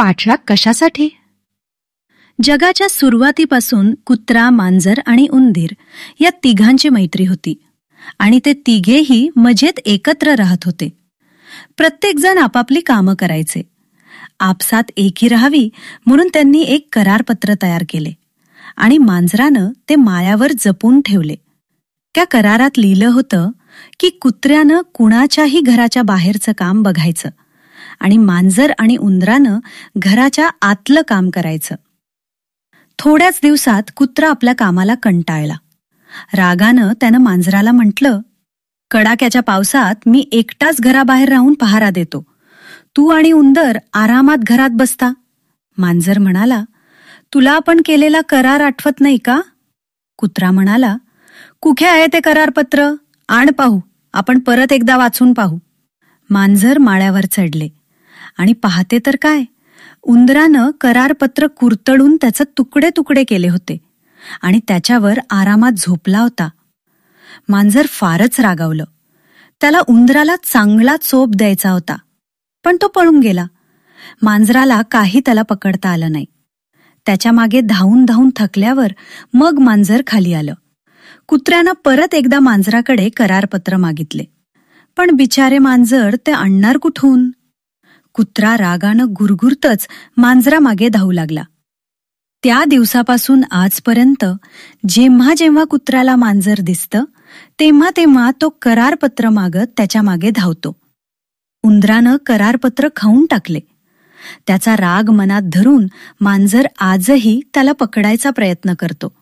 पाठराग कशासाठी? जगाच्या सुरुवातीपासून कुत्रा मांजर आणि उंदीर या तिघांची मैत्री होती आणि ते तिघेही मजेत एकत्र राहत होते. प्रत्येकजण आपापली कामं करायचे. आपसात एकी राहावी म्हणून त्यांनी एक करारपत्र तयार केले आणि मांजरानं ते माळ्यावर जपून ठेवले. त्या करारात लिहिलं होतं की कुत्र्यानं कुणाच्याही घराच्या बाहेरचं काम बघायचं. आणि मांजर आणि उंदरानं घराच्या आतलं काम करायचं. थोड्याच दिवसात कुत्रा आपल्या कामाला कंटाळला. रागानं त्यानं मांजराला म्हटलं कडाक्याच्या पावसात मी एकटाच घराबाहेर राहून पहारा देतो. तू आणि उंदर आरामात घरात बसता. मांजर म्हणाला तुला आपण केलेला करार आठवत नाही का? कुत्रा म्हणाला कुठे आहे ते करारपत्र? आण पाहू. आपण परत एकदा वाचून पाहू. मांजर माळ्यावर चढले. आणि पाहते तर काय? उंदरानं करारपत्र कुरतडून त्याचे तुकडे तुकडे केले होते आणि त्याच्यावर आरामात झोपला होता. मांजर फारच रागावलं. त्याला उंदराला चांगला चोप द्यायचा होता पण तो पळून गेला. मांजराला काही त्याला पकडता आलं नाही. त्याच्यामागे धावून धावून थकल्यावर मग मांजर खाली आलं. कुत्र्यानं परत एकदा मांजराकडे करारपत्र मागितले. पण बिचारे मांजर ते आणणार कुठून? कुत्रा रागानं गुरगुरतच मांजरामागे धावू लागला. त्या दिवसापासून आजपर्यंत जेव्हा जेव्हा कुत्र्याला मांजर दिसतं तेव्हा तेव्हा तो करारपत्र मागत त्याच्यामागे धावतो. उंदरानं करारपत्र खाऊन टाकले. त्याचा राग मनात धरून मांजर आजही त्याला पकडायचा प्रयत्न करतो.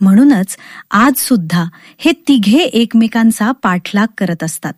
म्हणूनच आज सुद्धा हे तिघे एकमेकांचा पाठलाग करत असतात.